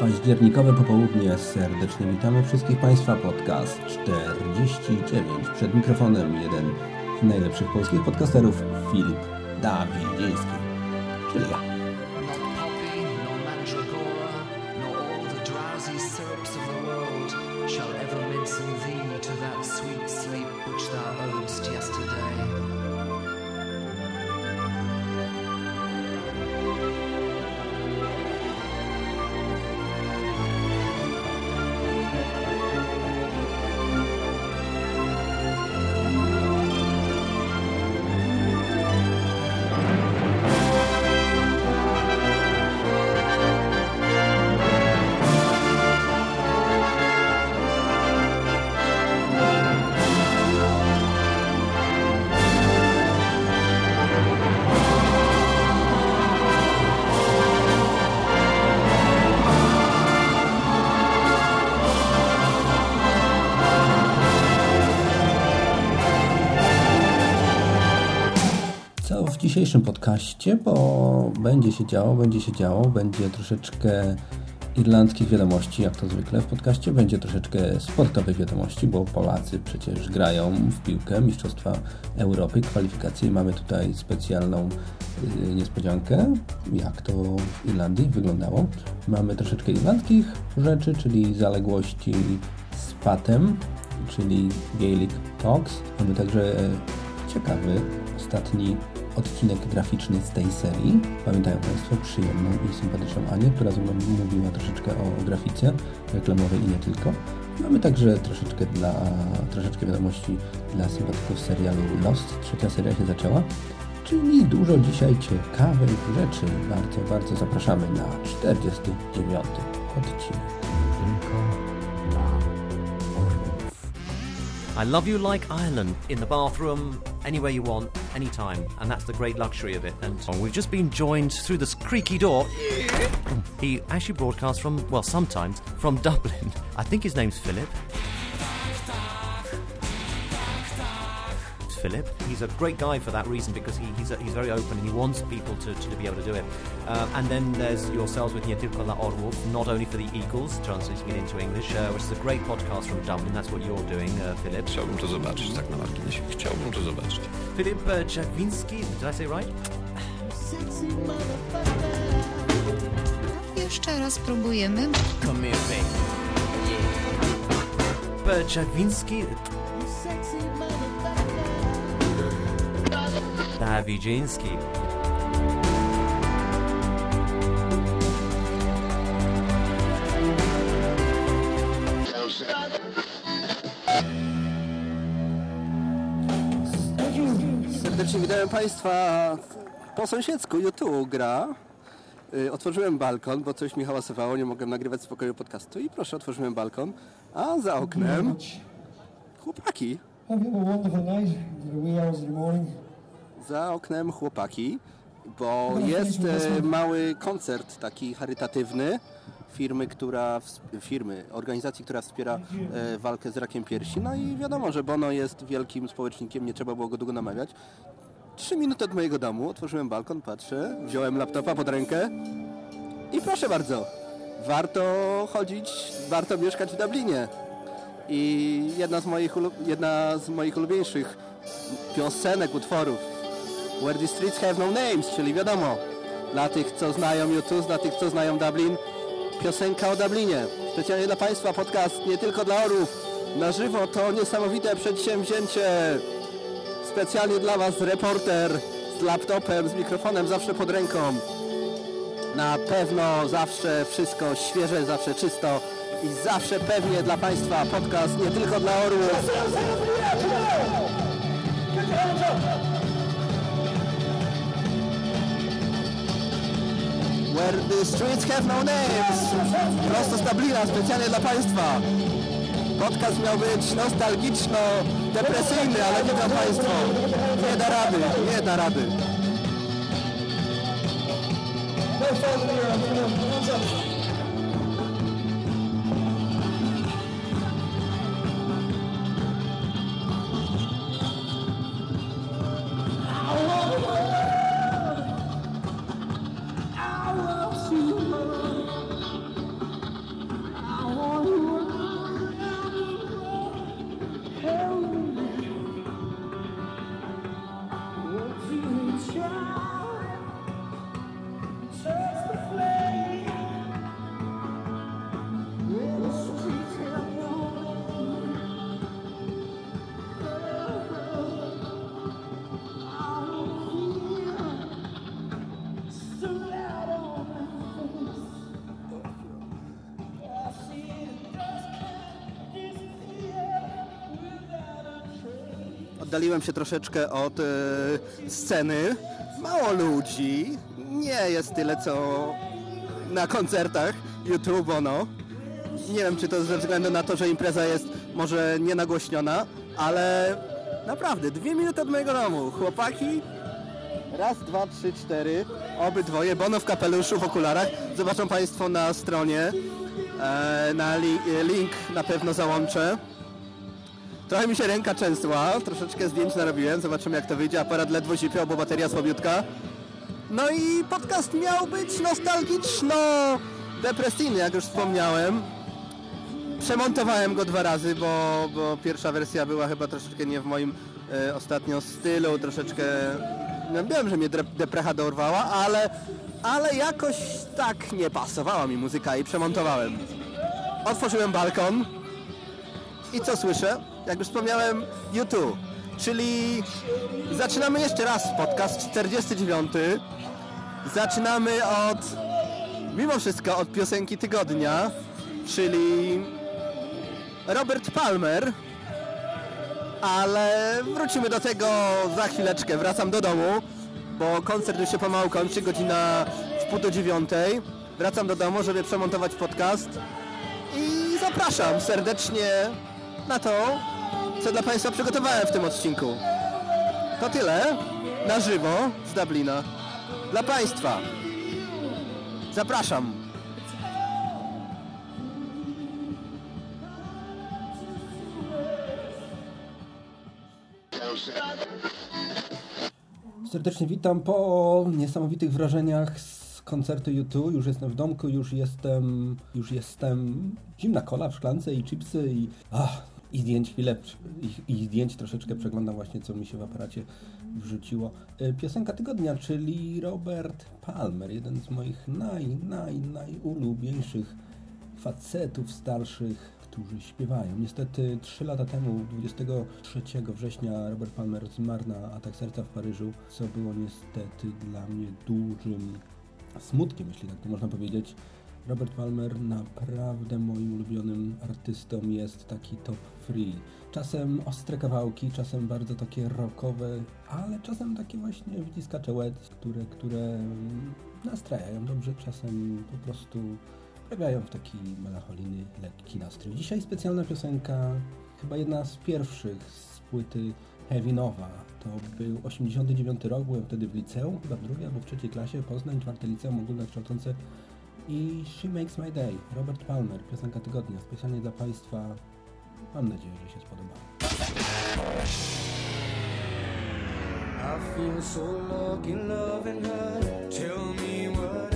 Październikowe popołudnie. Serdecznie witamy wszystkich Państwa. Podcast 49. Przed mikrofonem jeden z najlepszych polskich podcasterów, Filip Dawidziński. Czyli ja. Podcaście, bo będzie się działo, będzie się działo, będzie troszeczkę irlandzkich wiadomości, jak to zwykle w podcaście, będzie troszeczkę sportowych wiadomości, bo Polacy przecież grają w piłkę Mistrzostwa Europy, kwalifikacje mamy tutaj specjalną y, niespodziankę, jak to w Irlandii wyglądało. Mamy troszeczkę irlandzkich rzeczy, czyli zaległości z patem, czyli Gaelic Talks. Mamy także e, ciekawy ostatni odcinek graficzny z tej serii. Pamiętają Państwo przyjemną i sympatyczną Anię, która ze mną mówiła troszeczkę o grafice reklamowej i nie tylko. Mamy także troszeczkę, dla, troszeczkę wiadomości dla sympatyków serialu Lost. Trzecia seria się zaczęła. Czyli dużo dzisiaj ciekawych rzeczy. Bardzo, bardzo zapraszamy na 49 odcinek. I love you like Ireland in the bathroom, anywhere you want, anytime, and that's the great luxury of it. And oh, we've just been joined through this creaky door. He actually broadcasts from, well, sometimes from Dublin. I think his name's Philip. Philip. He's a great guy for that reason because he, he's, a, he's very open and he wants people to, to be able to do it. Um, and then there's yourselves with Nie tylko dla not only for the Eagles, translating it into English, uh, which is a great podcast from Dublin. That's what you're doing, uh, Philip. Chciałbym to zobaczyć, tak na marginesie. Chciałbym to zobaczyć. Philip uh, Czerwiński, did I say right? Jeszcze raz próbujemy. Come here, babe. Czerwiński. Dawidziński. Serdecznie witam Państwa po sąsiedzku. YouTube gra. Y, Otworzyłem balkon, bo coś mi hałasowało, nie mogłem nagrywać spokoju podcastu i proszę, otworzyłem balkon, a za oknem chłopaki. Hope you have a wonderful night into the wee hours of the morning. Za oknem chłopaki, bo jest e, mały koncert taki charytatywny firmy, która firmy, organizacji, która wspiera e, walkę z rakiem piersi. No i wiadomo, że Bono jest wielkim społecznikiem, nie trzeba było go długo namawiać. Trzy minuty od mojego domu, otworzyłem balkon, patrzę, wziąłem laptopa pod rękę i proszę bardzo, warto chodzić, warto mieszkać w Dublinie. I jedna z moich, jedna z moich ulubieńszych piosenek, utworów Where the streets have no names, czyli wiadomo, dla tych, co znają YouTube, dla tych, co znają Dublin, piosenka o Dublinie. Specjalnie dla Państwa podcast nie tylko dla orłów. Na żywo to niesamowite przedsięwzięcie. Specjalnie dla Was reporter z laptopem, z mikrofonem zawsze pod ręką. Na pewno zawsze wszystko świeże, zawsze czysto i zawsze pewnie dla Państwa podcast nie tylko dla orłów. Where the streets have no names. Prosto z Dublina, specjalnie dla Państwa. Podcast miał być nostalgiczno-depresyjny, ale wiedzą Państwo, nie da rady, nie da rady. Oddaliłem się troszeczkę od e, sceny. Mało ludzi, nie jest tyle co na koncertach YouTube, no. Nie wiem, czy to ze względu na to, że impreza jest może nienagłośniona, ale naprawdę, dwie minuty od mojego domu. Chłopaki, raz, dwa, trzy, cztery, obydwoje, Bono w kapeluszu, w okularach. Zobaczą Państwo na stronie, e, na li, link na pewno załączę. Trochę mi się ręka częstła, troszeczkę zdjęć narobiłem, zobaczymy jak to wyjdzie. Aparat ledwo zipiał, bo bateria słabiutka. No i podcast miał być nostalgiczno-depresyjny, jak już wspomniałem. Przemontowałem go dwa razy, bo, bo pierwsza wersja była chyba troszeczkę nie w moim e, ostatnio stylu, troszeczkę... No, wiem, że mnie deprecha dorwała, ale, ale jakoś tak nie pasowała mi muzyka i przemontowałem. Otworzyłem balkon i co słyszę? Jak już wspomniałem, YouTube, czyli zaczynamy jeszcze raz podcast 49. Zaczynamy od, mimo wszystko, od piosenki tygodnia, czyli Robert Palmer, ale wrócimy do tego za chwileczkę. Wracam do domu, bo koncert już się pomału kończy, godzina w pół do dziewiątej. Wracam do domu, żeby przemontować podcast i zapraszam serdecznie na to, co dla Państwa przygotowałem w tym odcinku. To tyle na żywo z Dublina. Dla Państwa. Zapraszam. Serdecznie witam po niesamowitych wrażeniach z koncertu YouTube. Już jestem w domku, już jestem, już jestem zimna kola w szklance i chipsy i, ach, i zdjęć chwilę, i, i zdjęć troszeczkę przeglądam właśnie, co mi się w aparacie wrzuciło. Y, Piosenka tygodnia, czyli Robert Palmer, jeden z moich naj, naj, najulubieńszych facetów starszych, którzy śpiewają. Niestety 3 lata temu, 23 września, Robert Palmer zmarł na atak serca w Paryżu, co było niestety dla mnie dużym smutkiem, jeśli tak to można powiedzieć. Robert Palmer naprawdę moim ulubionym artystą jest taki top free. Czasem ostre kawałki, czasem bardzo takie rockowe, ale czasem takie właśnie wyciskacze łez, które, które nastrajają dobrze, czasem po prostu wprawiają w taki melancholijny, lekki nastrój. Dzisiaj specjalna piosenka, chyba jedna z pierwszych z płyty Heavy Nova. To był 89 rok, byłem wtedy w liceum, chyba w drugiej albo w trzeciej klasie, Poznań, czwarte liceum ogólnokształcące i She Makes My Day, Robert Palmer, piosenka tygodnia, specjalnie dla Państwa. Mam nadzieję, że się spodoba. I feel so lucky loving her. Tell me what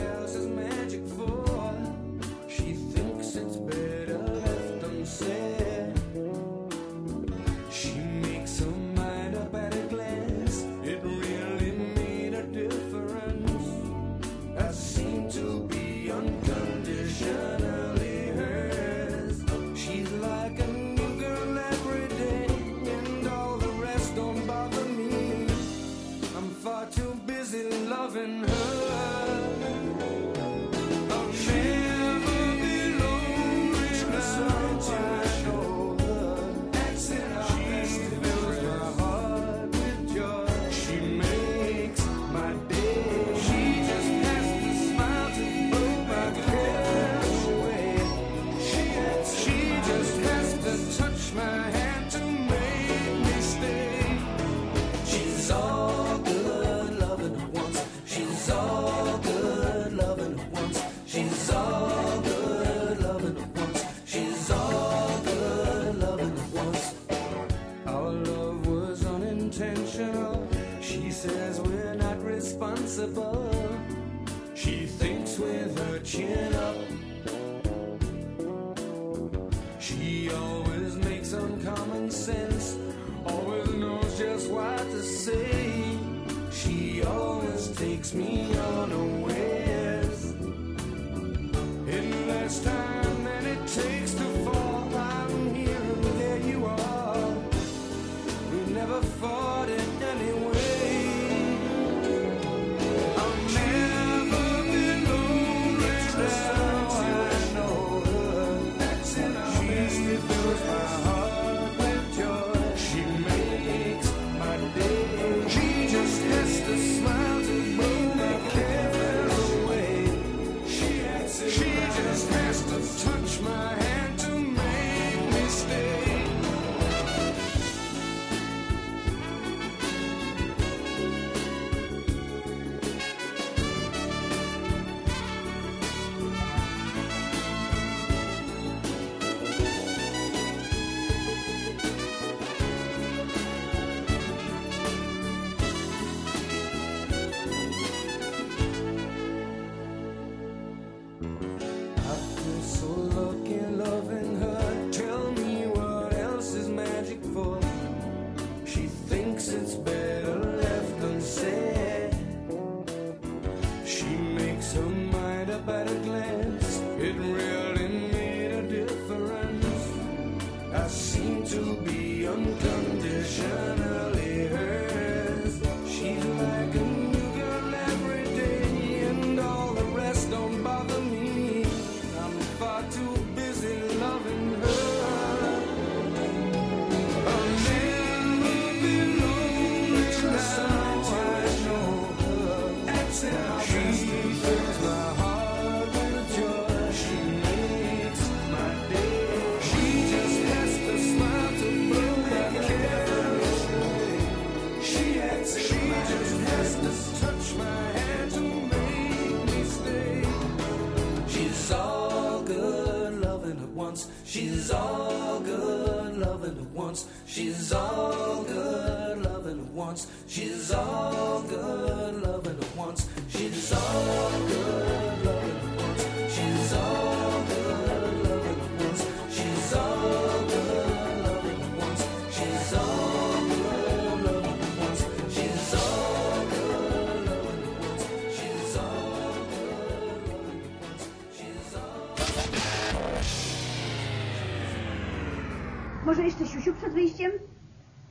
Może jeszcze siusiu przed wyjściem?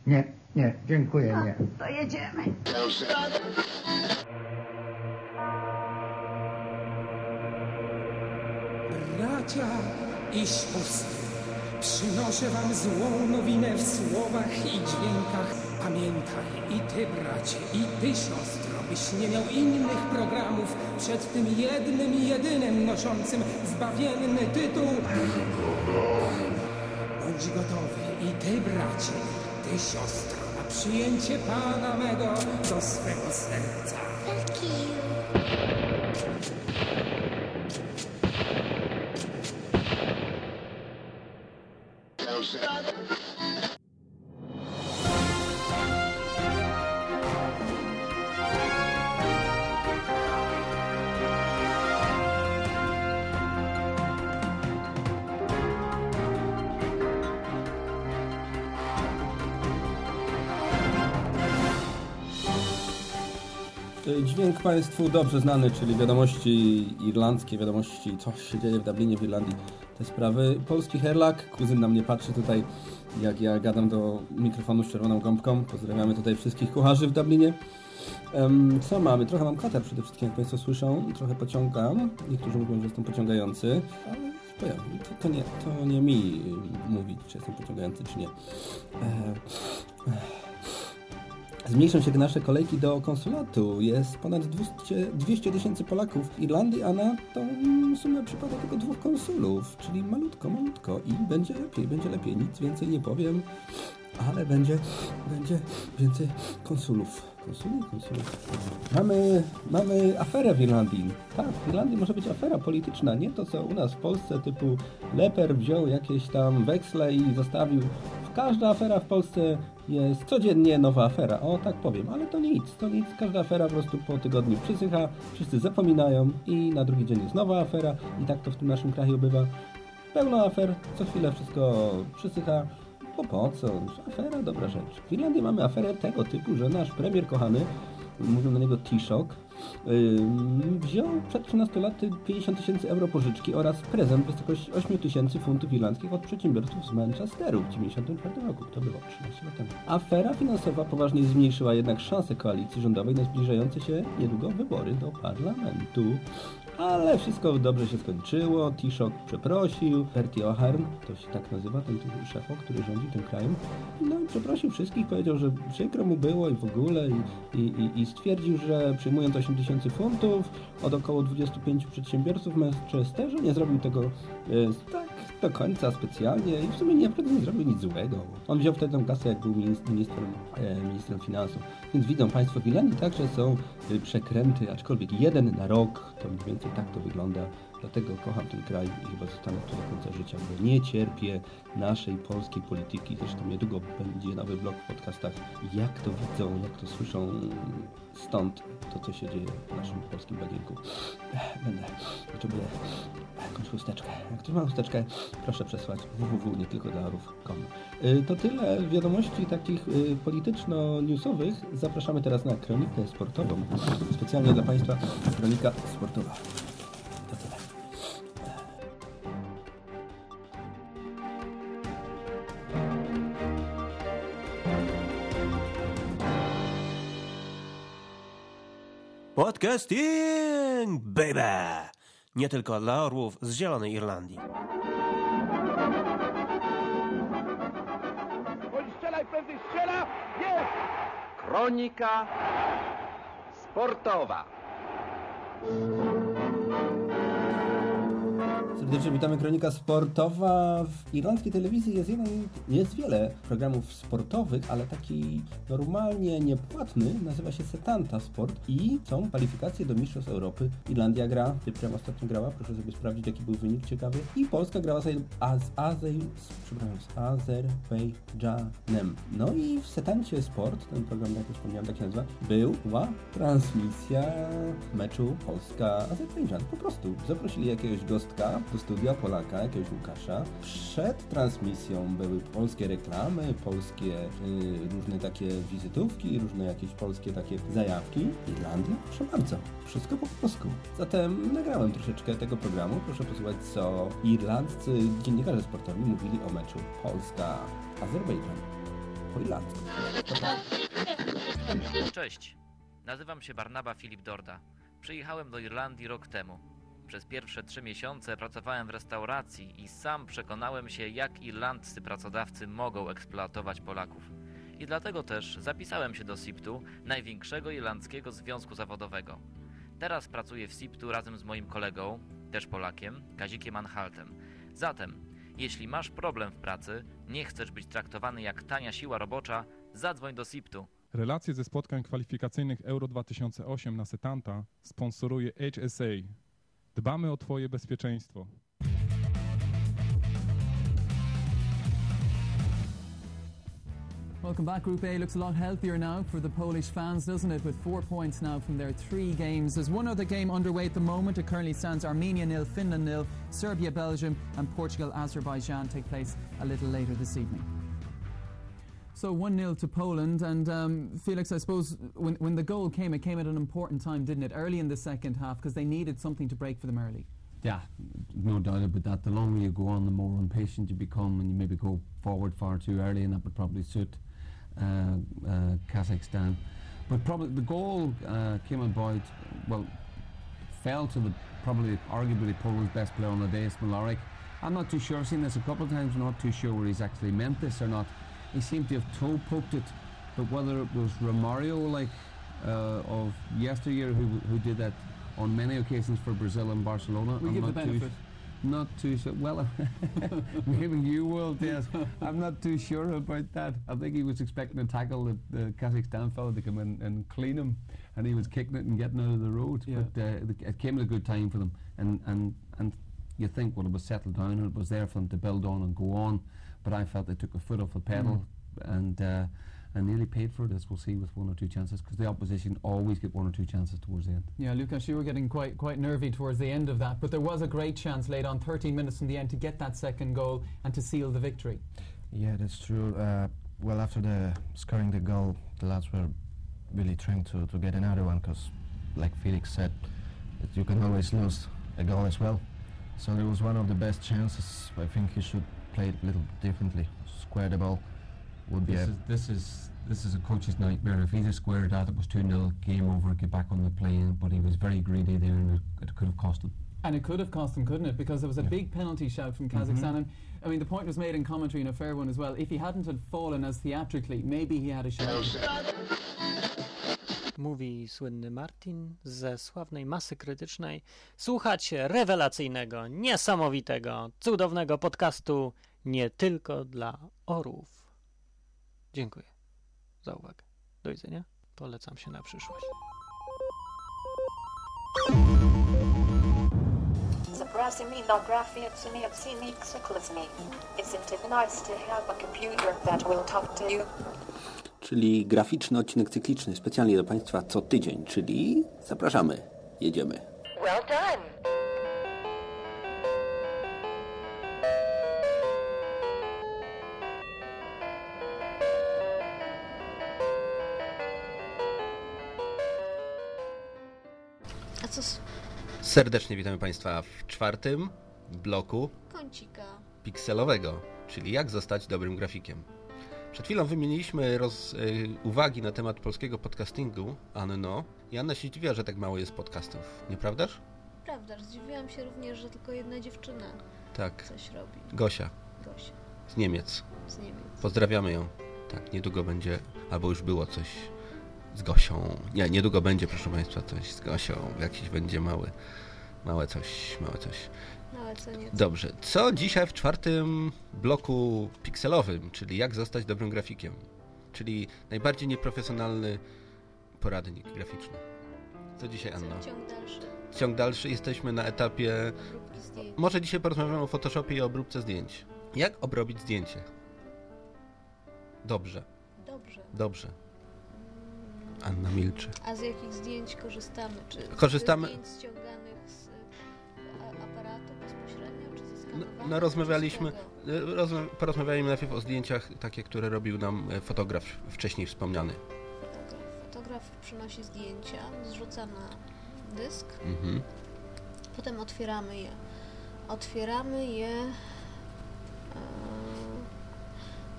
Nie, nie, dziękuję, nie. To jedziemy. Bracia i siostry, przynoszę wam złą nowinę w słowach i dźwiękach. Pamiętaj i ty, bracie, i ty, siostro, byś nie miał innych programów przed tym jednym, jedynym noszącym zbawienny tytuł. Bądź gotowy i ty, bracie, ty, siostro, na przyjęcie Pana mego do swego serca. Y, Dźwięk Państwu dobrze znany, czyli wiadomości irlandzkie, wiadomości, co się dzieje w Dublinie, w Irlandii, te sprawy. Polski herlak, kuzyn na mnie patrzy tutaj, jak ja gadam do mikrofonu z czerwoną gąbką. Pozdrawiamy tutaj wszystkich kucharzy w Dublinie. Em, co mamy? Trochę mam katar przede wszystkim, jak Państwo słyszą. Trochę pociągam. Niektórzy mówią, że jestem pociągający, ale powiem, to, to, nie, to nie mi mówić, czy jestem pociągający, czy nie. E, Zmniejszą się nasze kolejki do konsulatu. Jest ponad 200 200 tysięcy Polaków w Irlandii, a na tą sumę przypada tylko dwóch konsulów, czyli malutko, malutko. I będzie lepiej, będzie lepiej. Nic więcej nie powiem, ale będzie, będzie więcej konsulów. Konsuli, konsulów. Mamy, mamy aferę w Irlandii. Tak, w Irlandii może być afera polityczna. Nie to, co u nas w Polsce, typu Leper wziął jakieś tam weksle i zostawił. Każda afera w Polsce jest codziennie nowa afera. O, tak powiem, ale to nic, to nic. Każda afera po prostu po tygodniu przysycha, wszyscy zapominają i na drugi dzień jest nowa afera i tak to w tym naszym kraju bywa. Pełno afer, co chwilę wszystko przysycha. Bo po co? Afera, dobra rzecz. W Irlandii mamy aferę tego typu, że nasz premier kochany, mówią na niego Taoiseach, wziął przed 13 laty 50 tysięcy euro pożyczki oraz prezent w wysokości 8 tysięcy funtów irlandzkich od przedsiębiorców z Manchesteru w 1994 roku. To było 13 lat temu. Afera finansowa poważnie zmniejszyła jednak szanse koalicji rządowej na zbliżające się niedługo wybory do parlamentu. Ale wszystko dobrze się skończyło, Taoiseach przeprosił, Bertie O'Hearn, to się tak nazywa, ten tu szefo, który rządzi tym krajem, no i przeprosił wszystkich, powiedział, że przykro mu było i w ogóle i, i, i- i stwierdził, że przyjmując 8 tysięcy funtów od około 25 przedsiębiorców w Manchesterze, nie zrobił tego e, tak do końca specjalnie i w sumie nie, naprawdę nie zrobił nic złego. On wziął wtedy tą kasę, jak był minis- ministrem, e, ministrem finansów. Więc widzą Państwo, w także są y, przekręty, aczkolwiek jeden na rok, to mniej więcej tak to wygląda. Dlatego kocham ten kraj i chyba zostanę tu do końca życia, bo nie cierpię naszej polskiej polityki. Zresztą niedługo będzie nowy blog w podcastach, jak to widzą, jak to słyszą stąd to, co się dzieje w naszym polskim bagienku. Ech, Będę, potrzebuję jakąś chusteczkę. Jak ktoś ma chusteczkę, proszę przesłać www, nie tylko dla orów.com. Y, To tyle wiadomości takich y, polityczno-newsowych. Zapraszamy teraz na kronikę sportową. Specjalnie dla Państwa kronika sportowa. Podcasting, baby! Nie tylko dla orłów z Zielonej Irlandii. Strzelaj prędzej, strzela! Jest! Kronika sportowa. Serdecznie witamy. Kronika sportowa. W irlandzkiej telewizji jest jeden, jest wiele programów sportowych, ale taki normalnie niepłatny nazywa się Setanta Sport i są kwalifikacje do Mistrzostw Europy. Irlandia gra, Cyprian ostatnio grała, proszę sobie sprawdzić jaki był wynik ciekawy. I Polska grała z, z, z Azerbejdżanem. No i w Setancie Sport, ten program jak już wspomniałem tak się nazywa, była transmisja meczu Polska-Azerbejdżan. Po prostu zaprosili jakiegoś gostka do studia Polaka, jakiegoś Łukasza. Przed transmisją były polskie reklamy, polskie y, różne takie wizytówki, różne jakieś polskie takie zajawki. Irlandia? Proszę bardzo, wszystko po polsku. Zatem nagrałem troszeczkę tego programu. Proszę posłuchać, co irlandzcy dziennikarze sportowi mówili o meczu Polska-Azerbejdżan. Po irlandzku. Cześć, nazywam się Barnaba Filip Dorda. Przyjechałem do Irlandii rok temu. Przez pierwsze trzy miesiące pracowałem w restauracji i sam przekonałem się, jak irlandzcy pracodawcy mogą eksploatować Polaków. I dlatego też zapisałem się do SIPT-u, największego irlandzkiego związku zawodowego. Teraz pracuję w SIPT-u razem z moim kolegą, też Polakiem, Kazikiem Anhaltem. Zatem, jeśli masz problem w pracy, nie chcesz być traktowany jak tania siła robocza, zadzwoń do SIPT-u. Relacje ze spotkań kwalifikacyjnych Euro 2008 na Setanta sponsoruje HSA. Dbamy o Twoje bezpieczeństwo. Welcome back. Group A looks a lot healthier now for the Polish fans, doesn't it? With four points now from their three games. There's one other game underway at the moment. It currently stands Armenia nil, Finland nil, Serbia, Belgium, and Portugal, Azerbaijan take place a little later this evening. So 1 0 to Poland. And um, Felix, I suppose when, when the goal came, it came at an important time, didn't it? Early in the second half, because they needed something to break for them early. Yeah, no doubt about that. The longer you go on, the more impatient you become, and you maybe go forward far too early, and that would probably suit uh, uh, Kazakhstan. But probably the goal uh, came about, well, fell to the probably arguably Poland's best player on the day, Smolarek. I'm not too sure. I've seen this a couple of times. I'm not too sure where he's actually meant this or not. He seemed to have toe poked it, but whether it was Romario like uh, of yesteryear who who did that on many occasions for Brazil and Barcelona, We I'm give the not too not too sure. Well, maybe you will, yes. I'm not too sure about that. I think he was expecting to tackle the, the Kazakhstan fellow to come in and clean him, and he was kicking it and getting out of the road. Yeah. But uh, it- it came at a good time for them, and and and you think well it was settled down and it was there for them to build on and go on, but I felt they took a foot off the pedal and. Uh, and nearly paid for it, as we'll see with one or two chances, because the opposition always get one or two chances towards the end. Yeah, Lucas, you were getting quite quite nervy towards the end of that, but there was a great chance late on 13 minutes in the end to get that second goal and to seal the victory. Yeah, that's true. Uh, well, after the scoring the goal, the lads were really trying to, to get another one because, like Felix said, that you can always lose a goal as well. So it was one of the best chances. I think he should play it a little differently. Square the ball would be This a is, this is this is a coach's nightmare. If he'd have squared that, it was 2 0, game over, get back on the plane. But he was very greedy there and it, it could have cost him. And it could have cost them, couldn't it? Because there was a big penalty shout from mm-hmm. Kazakhstan. And I mean, the point was made in commentary and a fair one as well. If he hadn't had fallen as theatrically, maybe he had a shout. Mówi słynny Martin ze sławnej masy krytycznej. Słuchacie rewelacyjnego, niesamowitego, cudownego podcastu nie tylko dla orłów. Dziękuję za uwagę. Do widzenia. Polecam się na przyszłość. Zapraszam do grafii odsini cyklizmi. Isn't it nice to have a computer that will talk to you? czyli graficzny odcinek cykliczny specjalnie do Państwa co tydzień, czyli zapraszamy, jedziemy. Well done. Serdecznie witamy Państwa w czwartym bloku kącika pikselowego, czyli jak zostać dobrym grafikiem. Przed chwilą wymieniliśmy roz, y, uwagi na temat polskiego podcastingu, Anno, i Anna się dziwiła, że tak mało jest podcastów, nieprawdaż? Prawda, zdziwiłam się również, że tylko jedna dziewczyna Tak. coś robi. Gosia Gosia z Niemiec. z Niemiec. Pozdrawiamy ją. Tak, niedługo będzie, albo już było coś z Gosią. Nie, niedługo będzie, proszę Państwa, coś z Gosią. Jakiś będzie mały, małe coś, małe coś. No ale co nieco. Dobrze, co dzisiaj w czwartym bloku pikselowym, czyli jak zostać dobrym grafikiem? Czyli najbardziej nieprofesjonalny poradnik graficzny. Co dzisiaj, Anno? Ciąg dalszy. Ciąg dalszy, jesteśmy na etapie... Może dzisiaj porozmawiamy o Photoshopie i obróbce zdjęć. Jak obrobić zdjęcie? Dobrze, Dobrze. dobrze. Anna milczy. A z jakich zdjęć korzystamy? Czy Korzystamy- z zdjęć No, no rozmawialiśmy, czego? rozma- porozmawialiśmy najpierw o zdjęciach takie, które robił nam e, fotograf wcześniej wspomniany. Fotograf. Fotograf przynosi zdjęcia, zrzuca na dysk, Mhm. potem otwieramy je. Otwieramy je. E,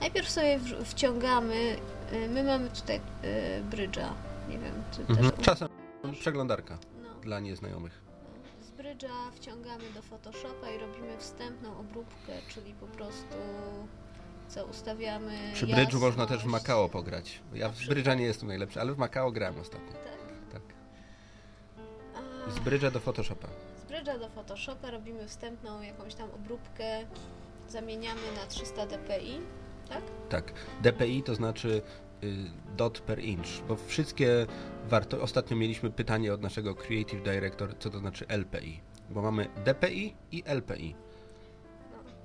najpierw sobie wciągamy. e, My mamy tutaj e, brydża. Nie wiem, czy Mhm. też. Czasem przeglądarka No. dla nieznajomych. Brydża wciągamy do Photoshopa i robimy wstępną obróbkę, czyli po prostu co ustawiamy. Przy brydżu jasność. można też w Macao pograć. Ja w brydża nie jestem najlepszy, ale w Macao grałem ostatnio. Tak. I z brydża do Photoshopa. Z brydża do Photoshopa robimy wstępną jakąś tam obróbkę, zamieniamy na 300 dpi, tak? Tak. DPI to znaczy dot per inch, bo wszystkie warto... Ostatnio mieliśmy pytanie od naszego Creative Director, co to znaczy LPI. Bo mamy DPI i LPI.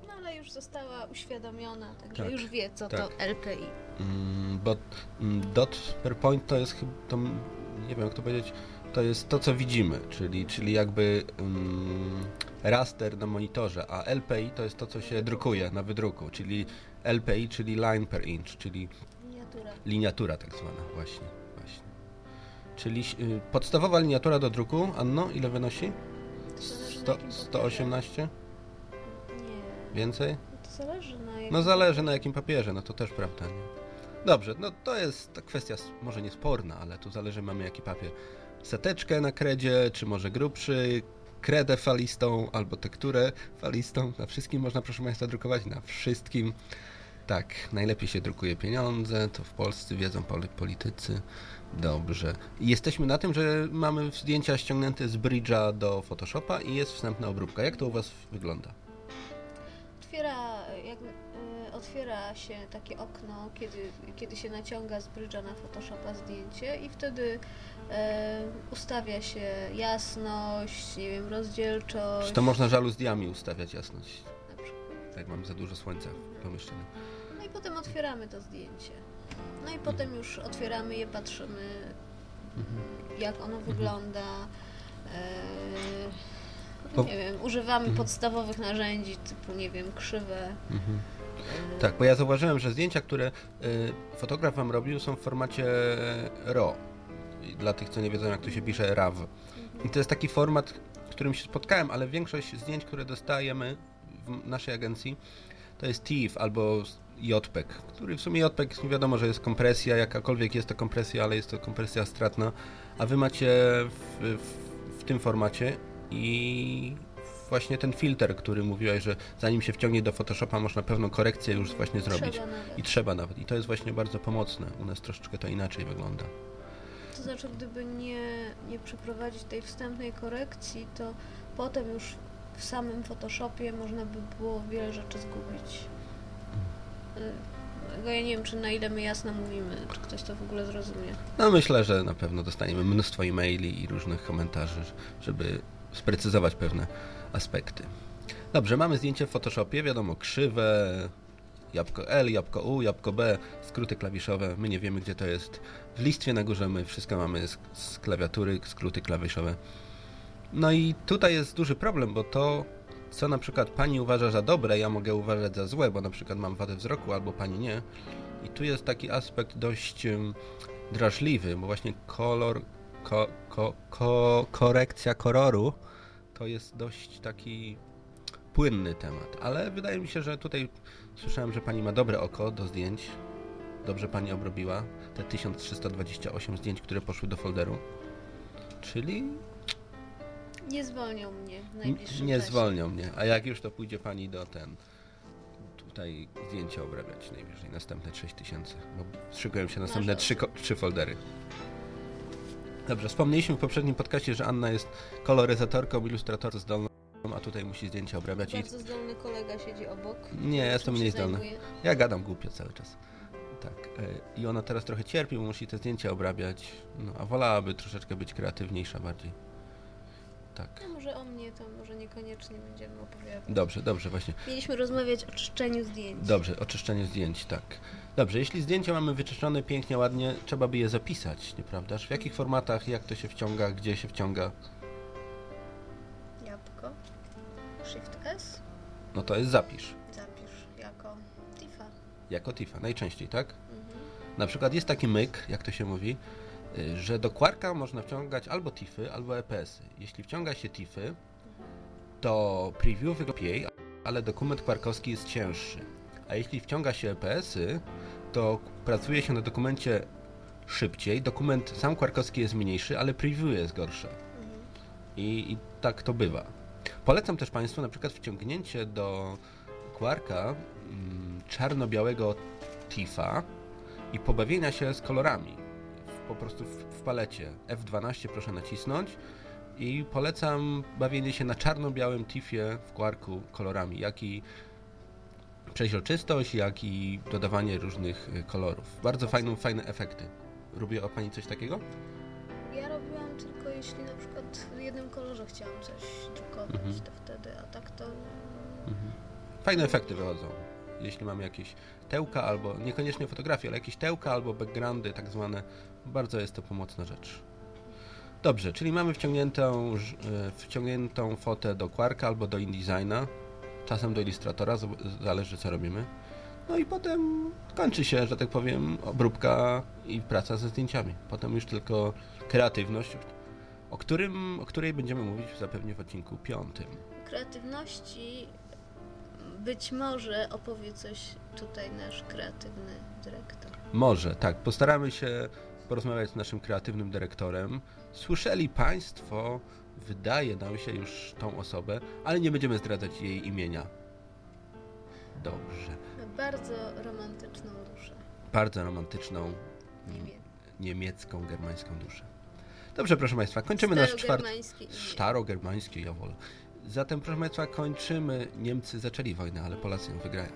No ale już została uświadomiona, także Tak, już wie, co tak. to LPI. Mm, bo mm, dot per point to jest chyba, to, nie wiem jak to powiedzieć, to jest to co widzimy, czyli, czyli jakby mm, raster na monitorze, a LPI to jest to co się drukuje na wydruku, czyli LPI, czyli line per inch, czyli Miniatura. liniatura tak zwana, właśnie, właśnie. Czyli y, podstawowa liniatura do druku, Anno, ile wynosi? zależy na Sto, jakim 118? Nie, Więcej? to zależy na jakim No zależy na jakim papierze, no to też prawda, nie? Dobrze, no to jest kwestia może nie sporna, ale tu zależy mamy jaki papier. Seteczkę na kredzie, czy może grubszy, kredę falistą, albo tekturę falistą. Na wszystkim można, proszę Państwa, drukować, na wszystkim. Tak, najlepiej się drukuje pieniądze, to w Polsce wiedzą poli- politycy. Dobrze. Jesteśmy na tym, że mamy zdjęcia ściągnięte z Bridge'a do Photoshopa i jest wstępna obróbka. Jak to u Was wygląda? Otwiera, jak, y, otwiera się takie okno, kiedy, kiedy się naciąga z brydża na Photoshopa zdjęcie i wtedy e, ustawia się jasność, nie wiem, rozdzielczość. Czy to można żaluzjami ustawiać jasność? Jak mam za dużo słońca w pomieszczeniu. Potem otwieramy to zdjęcie. No i potem już otwieramy je, patrzymy jak ono wygląda. E, Bo- nie wiem, używamy Mhm. podstawowych narzędzi typu, nie wiem, krzywe. Mhm. Tak, bo ja zauważyłem, że zdjęcia, które y, fotograf wam robił, są w formacie RAW. Dla tych, co nie wiedzą, jak to się pisze, RAW. I to jest taki format, z którym się spotkałem, ale większość zdjęć, które dostajemy w naszej agencji, to jest TIFF albo JPEG, który w sumie JPEG nie wiadomo, że jest kompresja, jakakolwiek jest to kompresja, ale jest to kompresja stratna, a wy macie w, w, w tym formacie i właśnie ten filtr, który mówiłaś, że zanim się wciągnie do Photoshopa, można pewną korekcję już właśnie zrobić. Trzeba. I trzeba nawet. I to jest właśnie bardzo pomocne. U nas troszeczkę to inaczej wygląda. To znaczy, gdyby nie, nie przeprowadzić tej wstępnej korekcji, to potem już w samym Photoshopie można by było wiele rzeczy zgubić. Y, Bo ja nie wiem, czy na ile my jasno mówimy, czy ktoś to w ogóle zrozumie. No myślę, że na pewno dostaniemy mnóstwo e-maili i różnych komentarzy, żeby sprecyzować pewne aspekty. Dobrze, mamy zdjęcie w Photoshopie, wiadomo, krzywe, jabłko L, jabłko U, jabłko B, skróty klawiszowe, my nie wiemy gdzie to jest. W listwie na górze my wszystko mamy z, z klawiatury, skróty klawiszowe. No i tutaj jest duży problem, bo to, co na przykład pani uważa za dobre, ja mogę uważać za złe, bo na przykład mam wadę wzroku, albo pani nie. I tu jest taki aspekt dość drażliwy, bo właśnie kolor ko, ko, ko, korekcja koloru to jest dość taki płynny temat, ale wydaje mi się, że tutaj słyszałem, że pani ma dobre oko do zdjęć. Dobrze pani obrobiła te 1328 zdjęć, które poszły do folderu. Czyli Nie zwolnią mnie w najbliższym nie czasie. zwolnią mnie. A jak już to pójdzie pani do ten tutaj zdjęcia obrabiać najwyżej, następne 6000, bo szykują się następne Masz trzy, trzy foldery. Dobrze, wspomnieliśmy w poprzednim podcaście, że Anna jest koloryzatorką, ilustratorką zdolną, a tutaj musi zdjęcia obrabiać i Bardzo zdolny kolega siedzi obok. nie, jestem mniej zdolny. zajmuje? Ja gadam głupio cały czas. Tak. e, I ona teraz trochę cierpi, bo musi te zdjęcia obrabiać. No, a wolałaby troszeczkę być kreatywniejsza bardziej. Tak. No może o mnie to może niekoniecznie będziemy opowiadać. Dobrze, dobrze, właśnie. Mieliśmy rozmawiać o czyszczeniu zdjęć. Dobrze, oczyszczenie zdjęć, tak. Dobrze, jeśli zdjęcia mamy wyczyszczone pięknie, ładnie, trzeba by je zapisać, nieprawdaż? W jakich formatach, jak to się wciąga, gdzie się wciąga? Jabłko. Shift S. No to jest zapisz. Zapisz jako Tifa. Jako TIFA, najczęściej, tak? Mhm. Na przykład jest taki myk, jak to się mówi, że do Quarka można wciągać albo TIFy, albo EPS-y. Jeśli wciąga się TIFy, to preview wygląda lepiej, ale dokument quarkowski jest cięższy. A jeśli wciąga się EPS-y, to pracuje się na dokumencie szybciej. Dokument sam quarkowski jest mniejszy, ale preview jest gorsze. I, I tak to bywa. Polecam też Państwu na przykład wciągnięcie do Quarka mm, czarno-białego TIFA i pobawienia się z kolorami. Po prostu w, w palecie. F12 proszę nacisnąć i polecam bawienie się na czarno-białym TIFie w Quarku kolorami, jak i przeźroczystość, jak i dodawanie różnych y, kolorów. Bardzo fajną, fajne efekty. Robiła Pani coś takiego? Ja robiłam tylko jeśli na przykład w jednym kolorze chciałam coś drukować, Mhm. to wtedy, a tak to Mhm. Fajne efekty wychodzą. Jeśli mamy jakieś tełka albo, niekoniecznie fotografie, ale jakieś tełka albo backgroundy tak zwane, bardzo jest to pomocna rzecz. Dobrze, czyli mamy wciągniętą, e, wciągniętą fotę do Quarka albo do InDesigna, czasem do Illustratora, zależy co robimy. No i potem kończy się, że tak powiem, obróbka i praca ze zdjęciami. Potem już tylko kreatywność, o, którym, o której będziemy mówić zapewne w odcinku piątym. kreatywności być może opowie coś tutaj nasz kreatywny dyrektor. Może, tak. Postaramy się porozmawiać z naszym kreatywnym dyrektorem. Słyszeli Państwo, wydaje nam się już tą osobę, ale nie będziemy zdradzać jej imienia. Dobrze. Bardzo romantyczną duszę. Bardzo romantyczną, niemiecką, germańską duszę. Dobrze, proszę Państwa, kończymy nasz czwarty... Starogermańskie, jawol. Zatem, proszę Państwa, kończymy. Niemcy zaczęli wojnę, ale Polacy ją wygrają.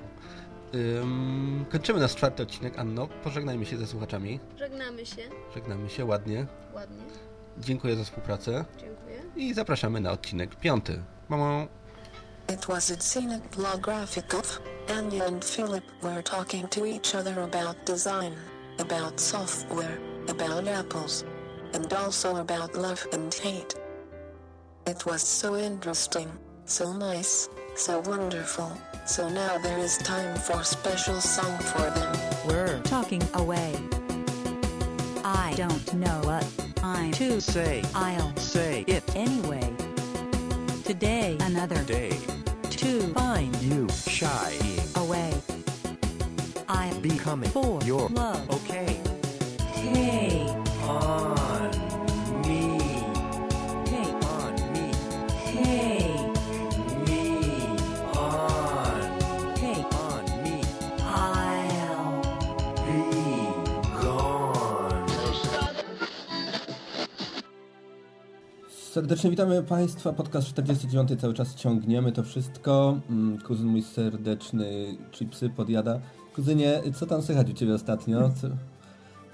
Ym, kończymy nasz czwarty odcinek. Anno, pożegnajmy się ze słuchaczami. Żegnamy się. Żegnamy się ładnie. Ładnie. Dziękuję za współpracę Dziękuję. i zapraszamy na odcinek piąty. Mamo. It was at Scenic Blog Graphicov. Anya and Philip were talking to each other about design, about software, about apples, and also about love and hate. It was so interesting, so nice, so wonderful. So now there is time for special song for them. We're talking away. I don't know what I'm to say. I'll say it anyway. Today, another day to find you shying away. I'm becoming for your love. okay Serdecznie witamy Państwa, podcast 49, cały czas ciągniemy to wszystko. Mm, Kuzyn mój serdeczny chipsy podjada. Kuzynie, co tam słychać u Ciebie ostatnio? Co?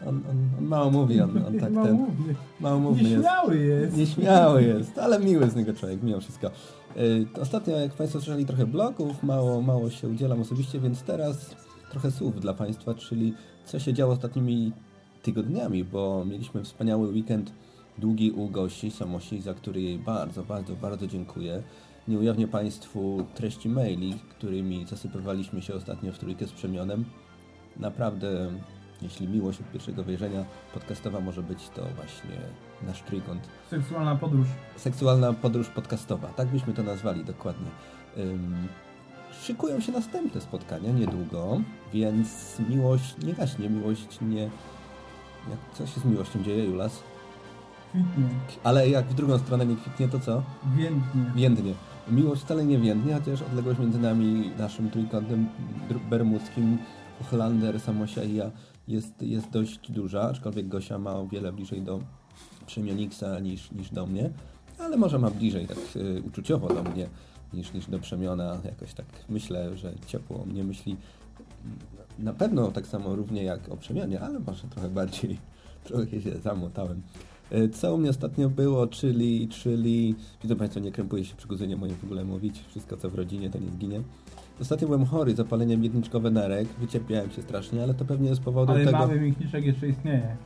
On, on, on mało mówi, on, on tak ten... Małomówny. Małomówny Nieśmiały jest. Nieśmiały jest, ale miły z niego człowiek, mimo wszystko. Y, Ostatnio, jak Państwo słyszeli, trochę blogów, mało, mało się udzielam osobiście, więc teraz trochę słów dla Państwa, czyli co się działo ostatnimi tygodniami, bo mieliśmy wspaniały weekend długi u Gosi Samosi, za który jej bardzo, bardzo, bardzo dziękuję. Nie ujawnię Państwu treści maili, którymi zasypywaliśmy się ostatnio w trójkę z Przemionem. Naprawdę Jeśli miłość od pierwszego wejrzenia podcastowa może być, to właśnie nasz trójkąt. Seksualna podróż. Seksualna podróż podcastowa, tak byśmy to nazwali dokładnie. Szykują się następne spotkania niedługo, więc miłość nie gaśnie, miłość nie... Jak, co się z miłością dzieje, Julas? Kwitnie. Ale jak w drugą stronę nie kwitnie, to co? Więdnie. Więdnie. Miłość wcale nie więdnie, chociaż odległość między nami, naszym trójkątem bermudzkim, Hochlander, Samosia i ja jest, jest dość duża, aczkolwiek Gosia ma o wiele bliżej do Przemioniksa niż, niż do mnie, ale może ma bliżej tak y, uczuciowo do mnie niż, niż do Przemiona. Jakoś tak myślę, że ciepło o mnie myśli na pewno tak samo równie jak o Przemionie, ale może trochę bardziej, trochę się zamotałem. E, Co u mnie ostatnio było, czyli, czyli widzą Państwo, nie krępuje się przy kuzynie moim w ogóle mówić, wszystko co w rodzinie to nie zginie. Ostatnio byłem chory, zapalenie miedniczkowe nerek, wycierpiałem się strasznie, ale to pewnie z powodu Ale tego... mały michniczek jeszcze istnieje.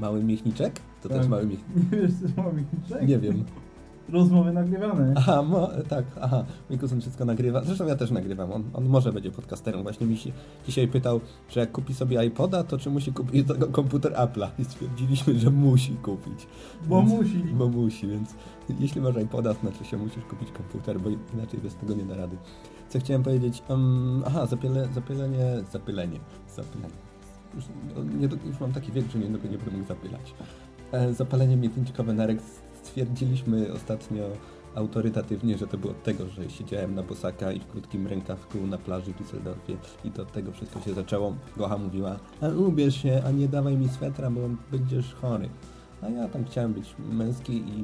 Mały miechniczek? To Tak. też mały miechniczek? Nie wiesz, co jest mały michniczek? Nie wiem. Rozmowy nagrywane. Aha, mo, tak, aha, mój kuzyn wszystko nagrywa. Zresztą ja też nagrywam, on, on może będzie podcasterem. Właśnie mi się dzisiaj pytał, że jak kupi sobie iPoda, to czy musi kupić tego komputer Apple'a. I stwierdziliśmy, że musi kupić. Bo musi. Bo musi, więc jeśli masz iPoda, to znaczy się musisz kupić komputer, bo inaczej bez tego nie da rady. Co chciałem powiedzieć? Um, aha, zapiele, zapylenie, zapylenie, zapylenie. Już, nie, już mam taki wiek, że nie, nie będę mógł zapylać. E, zapalenie miedniczkowe nerek stwierdziliśmy ostatnio autorytatywnie, że to było od tego, że siedziałem na bosaka i w krótkim rękawku na plaży w Düsseldorfie i to od tego wszystko się zaczęło. Gocha mówiła, a ubierz się, a nie dawaj mi swetra, bo będziesz chory. A ja tam chciałem być męski i,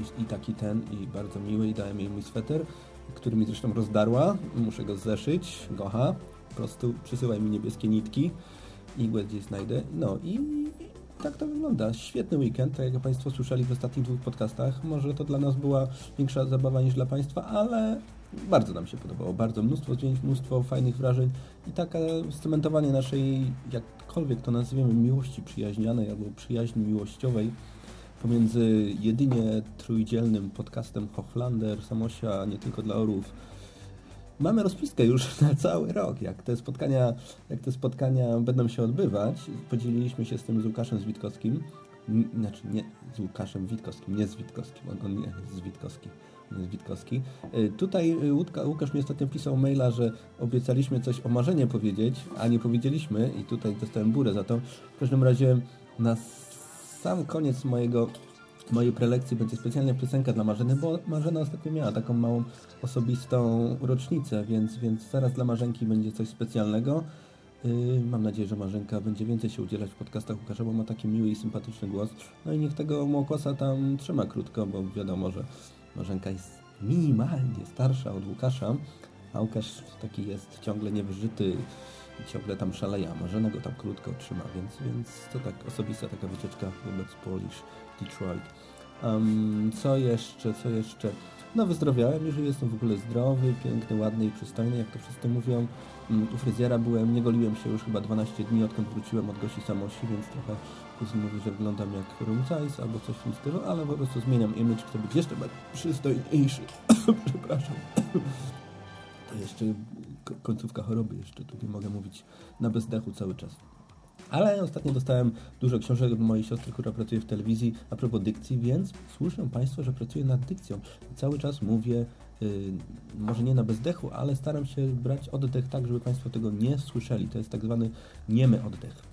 i, i taki ten, i bardzo miły i dałem jej mój sweter, który mi zresztą rozdarła. Muszę go zeszyć, Gocha. Po prostu przysyłaj mi niebieskie nitki, igłę gdzieś znajdę. No i tak to wygląda. Świetny weekend, tak jak Państwo słyszeli w ostatnich dwóch podcastach. Może to dla nas była większa zabawa niż dla Państwa, ale bardzo nam się podobało. Bardzo mnóstwo zdjęć, mnóstwo fajnych wrażeń i takie scementowanie naszej, jakkolwiek to nazwiemy, miłości przyjaźnianej albo przyjaźni miłościowej pomiędzy jedynie trójdzielnym podcastem Hochlander, Samosia, nie tylko dla orów. Mamy rozpiskę już na cały rok, jak te spotkania, jak te spotkania będą się odbywać. Podzieliliśmy się z tym z Łukaszem Zwitkowskim. Znaczy nie z Łukaszem Witkowskim, nie z Witkowskim, on, on nie z Witkowski. Nie jest Witkowski. Tutaj y, Łukasz mi ostatnio pisał maila, że obiecaliśmy coś o marzenie powiedzieć, a nie powiedzieliśmy i tutaj dostałem burę za to. W każdym razie na sam koniec mojego mojej prelekcji będzie specjalna piosenka dla Marzeny, bo Marzena ostatnio miała taką małą osobistą rocznicę, więc, więc zaraz dla Marzenki będzie coś specjalnego. Yy, mam nadzieję, że Marzenka będzie więcej się udzielać w podcastach Łukasza, bo ma taki miły i sympatyczny głos. No i niech tego młokosa tam trzyma krótko, bo wiadomo, że Marzenka jest minimalnie starsza od Łukasza, a Łukasz taki jest ciągle niewyżyty i ciągle tam szaleje, a Marzena go tam krótko trzyma, więc, więc to tak osobista taka wycieczka wobec Polish Detroit. Um, co jeszcze, co jeszcze? No wyzdrowiałem, już jestem w ogóle zdrowy, piękny, ładny i przystojny, jak to wszyscy mówią. Mm, U fryzjera byłem, nie goliłem się już chyba 12 dni, odkąd wróciłem od Gosi Samosi, więc trochę mówi, że wyglądam jak Rumcajs albo coś w tym stylu, ale po prostu zmieniam image, chcę być jeszcze bardziej przystojniejszy. Przepraszam. To jeszcze ko- końcówka choroby, jeszcze tu mogę mówić na bezdechu cały czas. Ale ostatnio dostałem dużo książek od mojej siostry, która pracuje w telewizji a propos dykcji, więc słyszę Państwo, że pracuję nad dykcją. Cały czas mówię, y, może nie na bezdechu, ale staram się brać oddech tak, żeby Państwo tego nie słyszeli. To jest tak zwany niemy oddech.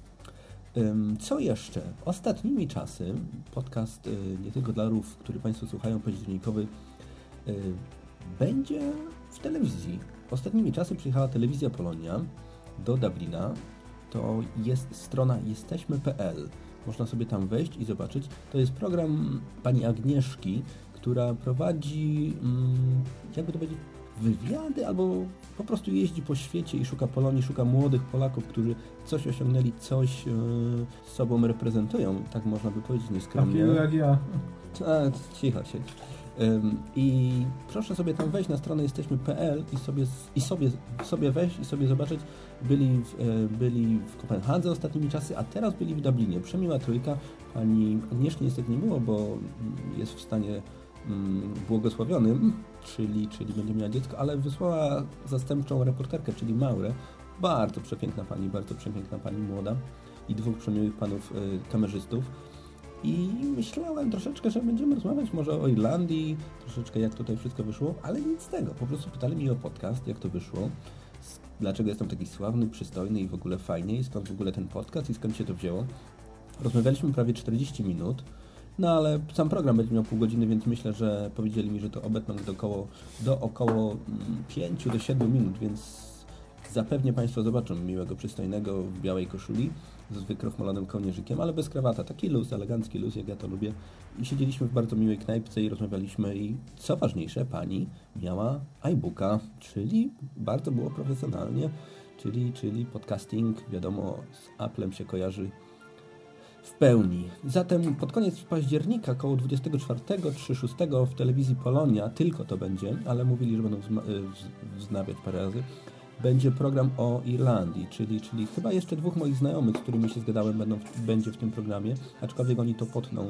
Co jeszcze? Ostatnimi czasy podcast y, nie tylko dla rów, który Państwo słuchają, październikowy, y, będzie w telewizji. Ostatnimi czasy przyjechała telewizja Polonia do Dublina. To jest strona jesteśmy.pl. Można sobie tam wejść i zobaczyć. To jest program pani Agnieszki, która prowadzi, mm, jakby to powiedzieć, wywiady albo po prostu jeździ po świecie i szuka Polonii, szuka młodych Polaków, którzy coś osiągnęli, coś e, sobą reprezentują, tak można by powiedzieć nieskromnie. Takiego jak ja. A, cicho siedź. Ym, I proszę sobie tam wejść na stronę jesteśmy.pl i sobie, i sobie, sobie wejść i sobie zobaczyć. Byli w, e, byli w Kopenhadze ostatnimi czasy, a teraz byli w Dublinie. Przemiła trójka. Pani Agnieszki niestety nie było, bo jest w stanie mm, błogosławionym, czyli, czyli będzie miała dziecko, ale wysłała zastępczą reporterkę, czyli Maurę. Bardzo przepiękna pani, bardzo przepiękna pani młoda. i dwóch przemiłych panów y, kamerzystów. I myślałem troszeczkę, że będziemy rozmawiać może o Irlandii, troszeczkę jak tutaj wszystko wyszło, ale nic z tego. Po prostu pytali mnie o podcast, jak to wyszło, dlaczego jestem taki sławny, przystojny i w ogóle fajnie, i skąd w ogóle ten podcast i skąd się to wzięło. Rozmawialiśmy prawie 40 minut, no ale sam program będzie miał pół godziny, więc myślę, że powiedzieli mi, że to obetną do około, do około mm, 5 do 7 minut, więc zapewnie Państwo zobaczą miłego, przystojnego w białej koszuli z wykrochmalonym kołnierzykiem, ale bez krawata. Taki luz, elegancki luz, jak ja to lubię. I siedzieliśmy w bardzo miłej knajpce i rozmawialiśmy i co ważniejsze, pani miała iBooka, czyli bardzo było profesjonalnie, czyli, czyli podcasting, wiadomo, z Applem się kojarzy w pełni. Zatem pod koniec października, koło 24 czy 6 w telewizji Polonia, tylko to będzie, ale mówili, że będą wz- wznawiać parę razy, będzie program o Irlandii, czyli, czyli chyba jeszcze dwóch moich znajomych, z którymi się zgadałem, będą, będzie w tym programie, aczkolwiek oni to potną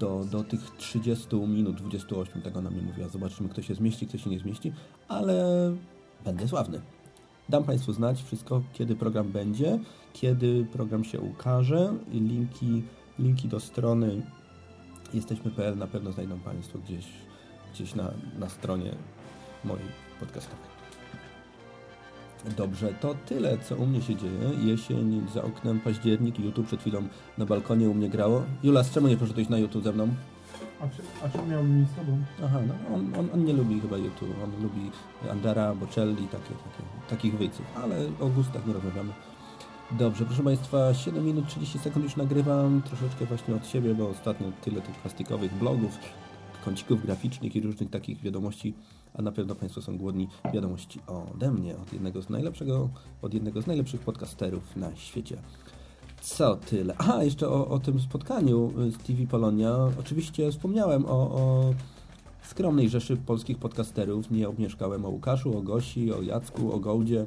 do, do tych 30 minut, 28, tego ona mi mówiła. Zobaczymy, kto się zmieści, kto się nie zmieści, ale będę sławny. Dam Państwu znać wszystko, kiedy program będzie, kiedy program się ukaże. Linki, linki do strony jesteśmy.pl na pewno znajdą Państwo gdzieś, gdzieś na, na stronie mojej podcastowej. Dobrze, to tyle, co u mnie się dzieje. Jesień za oknem, październik, YouTube przed chwilą na balkonie u mnie grało. Jula, z czemu nie poszedłeś na YouTube ze mną? A czy, a czy miałbym iść z tobą? Aha, no on, on, on nie lubi chyba YouTube, on lubi Andara, Bocelli, takie, takie, takich wyjców, ale o gustach nie rozmawiamy. Dobrze, proszę Państwa, 7 minut 30 sekund już nagrywam, troszeczkę właśnie od siebie, bo ostatnio tyle tych plastikowych blogów, kącików graficznych i różnych takich wiadomości, a na pewno Państwo są głodni wiadomości ode mnie, od jednego z najlepszego, od jednego z najlepszych podcasterów na świecie. Co tyle? Aha, jeszcze o, o tym spotkaniu z TV Polonia. Oczywiście wspomniałem o, o skromnej rzeszy polskich podcasterów. Nie obmieszkałem o Łukaszu, o Gosi, o Jacku, o Gołdzie,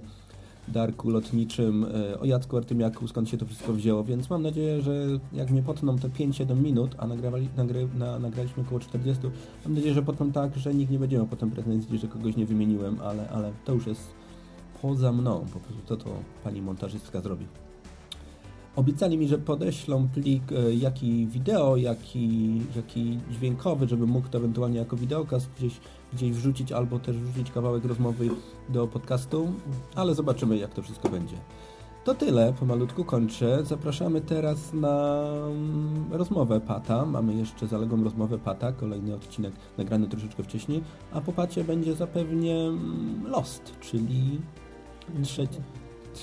Darku Lotniczym, y, o Jacku Artymiaku, skąd się to wszystko wzięło, więc mam nadzieję, że jak mnie potną te 5-7 minut, a nagrywali, nagry, na, nagraliśmy około 40, mam nadzieję, że potną tak, że nikt nie będzie miał potem pretensji, że kogoś nie wymieniłem, ale, ale to już jest poza mną. Po prostu to to pani montażystka zrobi. Obiecali mi, że podeślą plik, e, jaki wideo, jaki, jaki dźwiękowy, żebym mógł to ewentualnie jako wideokast gdzieś, gdzieś wrzucić, albo też wrzucić kawałek rozmowy do podcastu, ale zobaczymy, jak to wszystko będzie. To tyle, pomalutku kończę. Zapraszamy teraz na mm, rozmowę Pata. Mamy jeszcze zaległą rozmowę Pata, kolejny odcinek nagrany troszeczkę wcześniej, a po Pacie będzie zapewnie mm, Lost, czyli trzeci...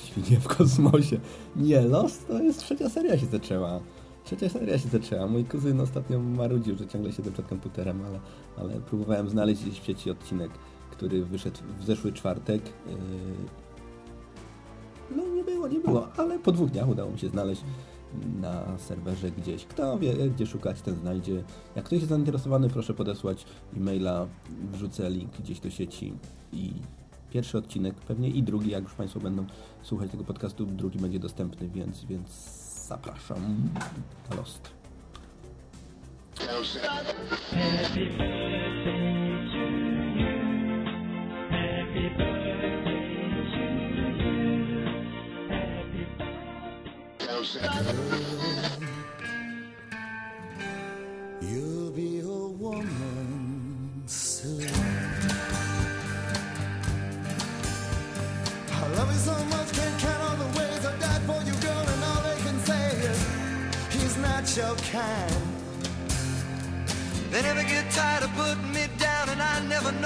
Świnie w kosmosie. Nie, Lost to jest trzecia seria się zaczęła. Trzecia seria się zaczęła. Mój kuzyn ostatnio marudził, że ciągle siedzę przed komputerem, ale, ale próbowałem znaleźć gdzieś w sieci odcinek, który wyszedł w zeszły czwartek. Yy, No nie było, nie było, ale po dwóch dniach udało mi się znaleźć na serwerze gdzieś. Kto wie, gdzie szukać, ten znajdzie. Jak ktoś jest zainteresowany, proszę podesłać e-maila, wrzucę link gdzieś do sieci i pierwszy odcinek pewnie i drugi, jak już Państwo będą słuchać tego podcastu, drugi będzie dostępny, więc, więc zapraszam na Lost.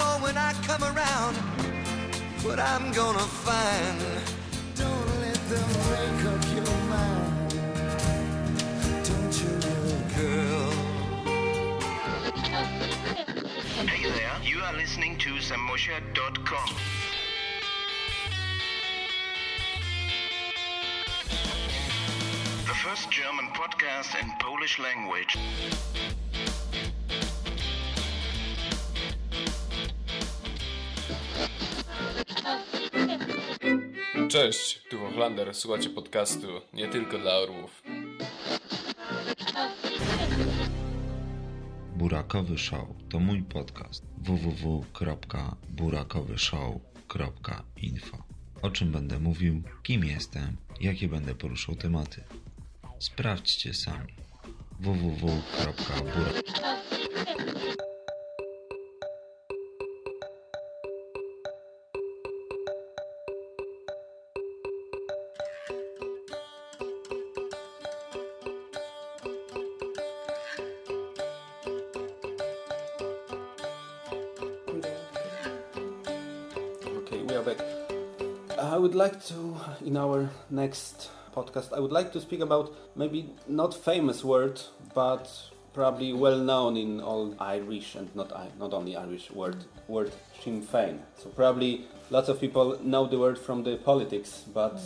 Know when I come around what I'm gonna find. Don't let them make up your mind. Don't you, girl? Hey there, you are listening to samosha.com. The first German podcast in Polish language. Cześć, tu Hochlander, słuchacie podcastu nie tylko dla orłów. Burakowy Show to mój podcast www.burakowyshow.info O czym będę mówił, kim jestem, jakie będę poruszał tematy. Sprawdźcie sami. www.bura. we are back. I would like to, in our next podcast, I would like to speak about maybe not famous word, but probably well known in all Irish and not not only Irish word word Sinn Féin. So probably lots of people know the word from the politics, but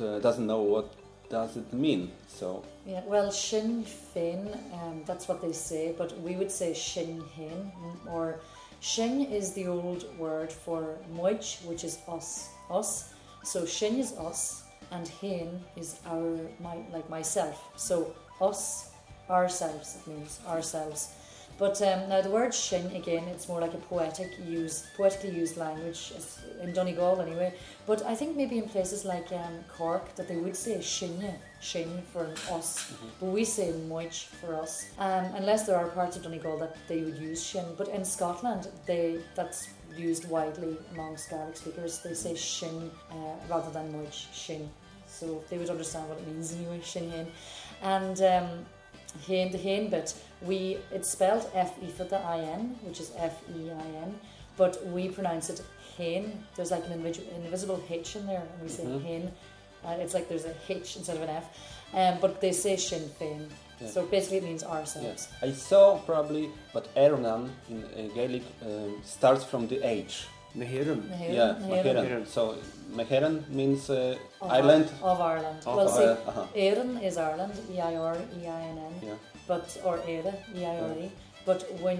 uh, doesn't know what does it mean. So Yeah, well, Sinn Féin, um, that's what they say, but we would say Sinn mm, or Shin is the old word for moich, which is us, us. So Shin is us, and Hain is our, my, like myself. So us, ourselves, it means ourselves. But um, now the word Shin again, it's more like a poetic use, poetically used language in Donegal anyway. But I think maybe in places like um, Cork that they would say Shinne, Shin for us, but we say Moich for us. Um, unless there are parts of Donegal that they would use Shin, but in Scotland they that's used widely among Gaelic speakers. They say Shin uh, rather than Moich, Shin. So they would understand what it means anyway, Shin. And um, Hain, the bit, we it's spelled F E for the I N, which is F E I N, but we pronounce it Hain. There's like an invisible, invisible H in there, and we say Mhm. Hain. Uh, it's like there's a H instead of an F, um, but they say Sinn Féin. Yeah. So basically, it means ourselves. Yes, I saw probably, but Ernan in uh, Gaelic um, starts from the H. Meheran. Yeah, Meheran. So Meheran means uh, of island. Of Ireland. Of well, see, uh-huh. Erin is Ireland, E-I-R, E-I-N-N. Yeah. But, or Eire, E-I-R-E. Yeah. But when,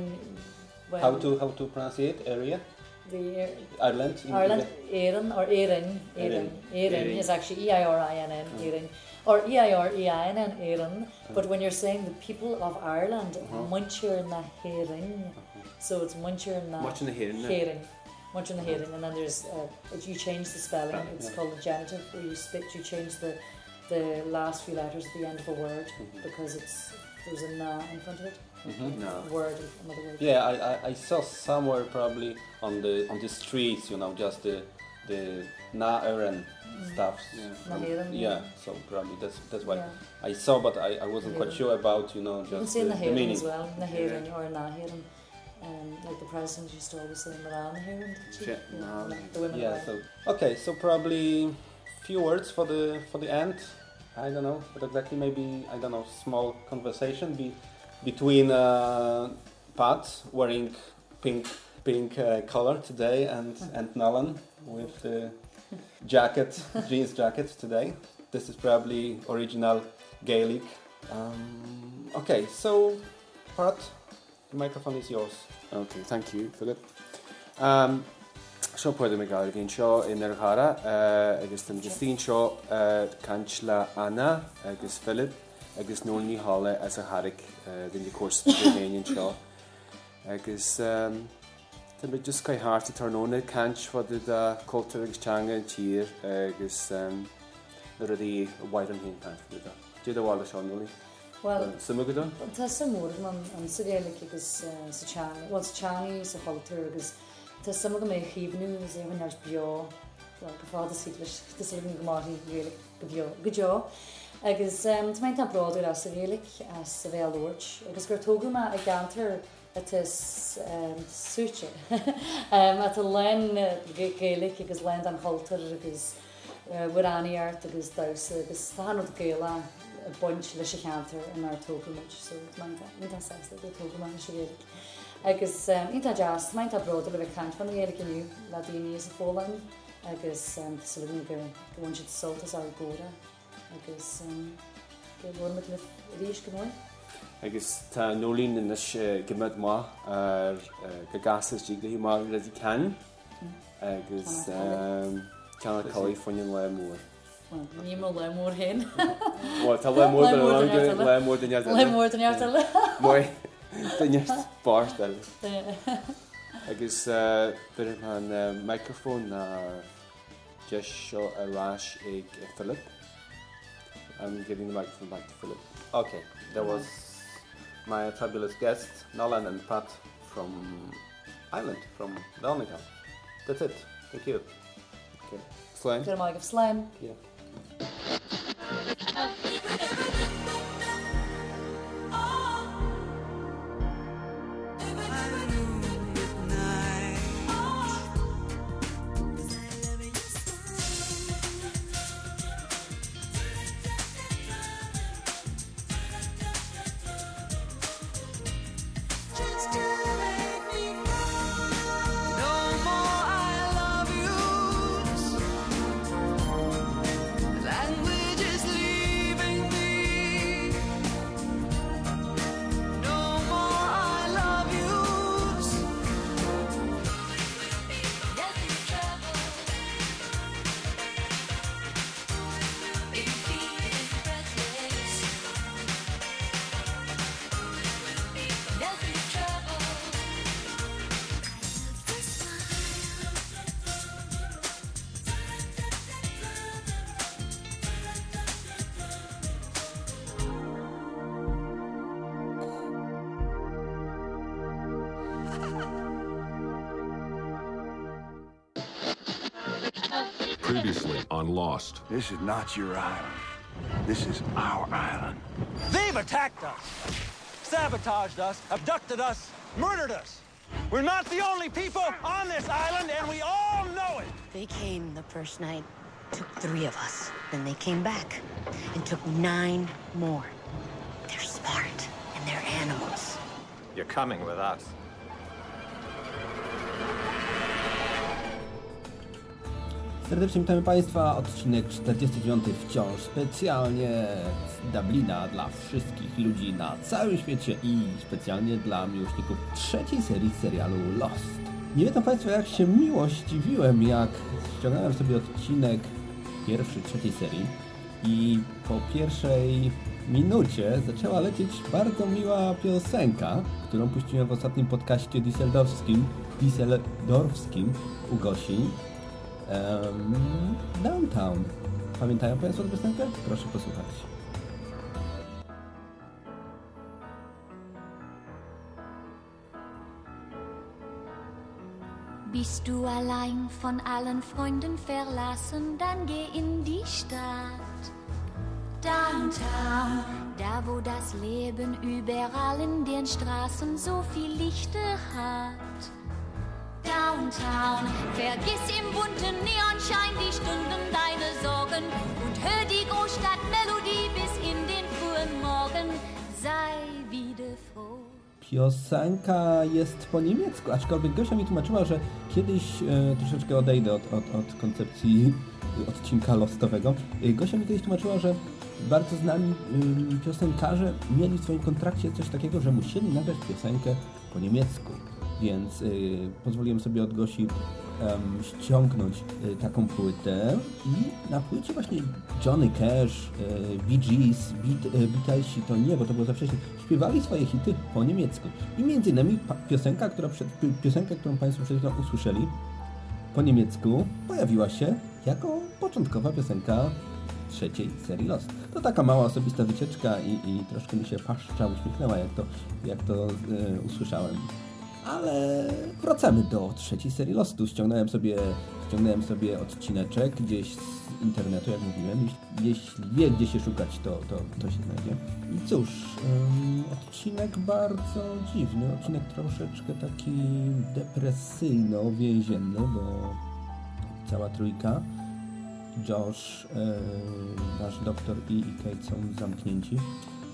when... How to, how to pronounce it? Area? The Ireland. Ireland, Erin or Erin. Erin. Erin is actually E-I-R-I-N-N, mm. Uh-huh. Erin. Or E-I-R-E-I-N-N, Erin. Uh-huh. But when you're saying the people of Ireland, uh-huh. Muncher na Herin. Uh-huh. So it's Muncher na Herin na Héireann, the Héireann. Muncher na Héireann, and then there's uh, if you change the spelling, it's yeah. called the genitive, where you split, you change the the last few letters at the end of a word Mm-hmm. because it's there's a na in front of it. Mhm. No. Word, another word. Yeah, I, I, I saw somewhere probably on the on the streets, you know, just the the na Aaron stuff. Na Um, Éireann, yeah. yeah. so probably that's that's why Yeah. I saw, but I, I wasn't quite sure about, you know, You can just say the, na the meaning. as well, na Héireann or na Héireann. Um, like the president used to always say Mara na Héireann. didn't she? Yeah, Yeah, like the women Yeah, so okay, so probably few words for the for the end. I don't know, but exactly maybe I don't know, small conversation be, between uh, Pat wearing pink pink uh, color today and and Nolan with the jacket jeans jacket today. This is probably original Gaelic. Um, okay, so Pat, the microphone is yours. Okay, thank you, Philip. Um, Seo puide me gáil hín seo in ar chara agus tan justín seo cant le Anna agus Philip agus nó ní hála as a Harric den cuasaon seo. agus Tá be just cai háart tarnóna cant fod a cultúr agus teanga an tír agus nu a í bhaid an hén cant. Dé bhála seo nulí. Well, Tá samúr man an sigélik agus sachani Wa sachani sa falltur agus Tá sam go mé chihnú is even ar bio goá si gomáí go gojo. agus meint an broú a sa rélik a sa bhéúirt, agus gur tóguma ik gantar het is um, soetje. met um, len ik is land dan halter is uh, waaraniart is duise is staan op gela a buint leis sé cheantar an ar tógamid so tógamán sé agus ínta jazz maint a brod le bheith cant fan éidir gniu le daoine is a fólan agus sulú go gohain siad soltas ar góra agus bhfu le ríis go agus tá nólín in gimid má ar go gasas tí go hí má le dí can. Agus ceanna choí fanin le mór. Nima Lemurhin. What? Tá lemur den longa, lemur den jazz. Lemur den jazz. Moi. Den jazz barstel. Agus bit an microphone na just show a rash ag Philip. I'm giving the microphone back to Philip. Okay, that was my fabulous guest, Nolan and Pat from Ireland, from Veronica. That's it. Thank you. Okay. Slime. Good amount of. Yeah. あっ! Previously on Lost. This is not your island. This is our island. They've attacked us, sabotaged us, abducted us, murdered us. We're not the only people on this island, and we all know it. They came the first night, took three of us. Then they came back and took nine more. They're smart and they're animals. You're coming with us. Serdecznie witamy Państwa, odcinek 49 wciąż specjalnie z Dublina dla wszystkich ludzi na całym świecie i specjalnie dla miłośników trzeciej serii serialu Lost. Nie wiedzą Państwo jak się miło zdziwiłem jak ściągnąłem sobie odcinek pierwszy trzeciej serii i po pierwszej minucie zaczęła lecieć bardzo miła piosenka, którą puściłem w ostatnim podcaście Düsseldorfskim, Düsseldorfskim u Gosi. Em, Downtown. Pamiętają Państwo tę piosenkę? Proszę posłuchać. Bist du allein von allen Freunden verlassen, dann geh in die Stadt. Downtown, da wo das Leben überall in den Straßen so viel Lichter hat. Downtown, vergiss im bunten Neonschein die Stunden deine Sorgen und hör die Großstadtmelodie bis in den frühen Morgen. Sei wieder froh. Piosenka jest po niemiecku, aczkolwiek Gosia mi tłumaczyła, że kiedyś e, troszeczkę odejdę od, od, od koncepcji odcinka lostowego. E, Gosia mi kiedyś tłumaczyła, że bardzo znani ym, piosenkarze mieli w swoim kontrakcie coś takiego, że musieli nagrać piosenkę po niemiecku. Więc y, pozwoliłem sobie od Gosi ściągnąć y, taką płytę i na płycie właśnie Johnny Cash, y, Bee Gees, y, Beatlesi to nie, bo to było za wcześnie, śpiewali swoje hity po niemiecku. I między innymi piosenka, która przed, pi- piosenka, którą Państwo przed chwilą usłyszeli po niemiecku pojawiła się jako początkowa piosenka trzeciej serii Lost. To taka mała osobista wycieczka i, i troszkę mi się paszcza uśmiechnęła, jak to, jak to e, usłyszałem. Ale wracamy do trzeciej serii Lostu. Ściągnąłem sobie, ściągnąłem sobie odcineczek gdzieś z internetu, jak mówiłem. Jeśli, wie, gdzie się szukać, to, to, to się znajdzie. I cóż, ym, odcinek bardzo dziwny. Odcinek troszeczkę taki depresyjno-więzienny, bo cała trójka Josh, yy, nasz doktor i, i Kate są zamknięci.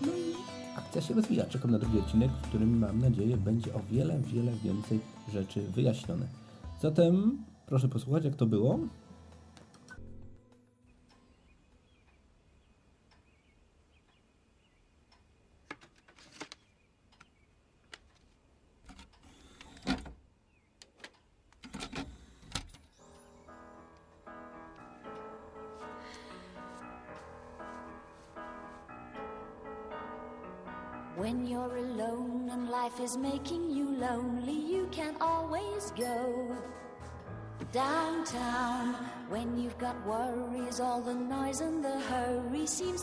No i akcja się rozwija. Czekam na drugi odcinek, w którym mam nadzieję będzie o wiele, wiele więcej rzeczy wyjaśnione. Zatem proszę posłuchać, jak to było.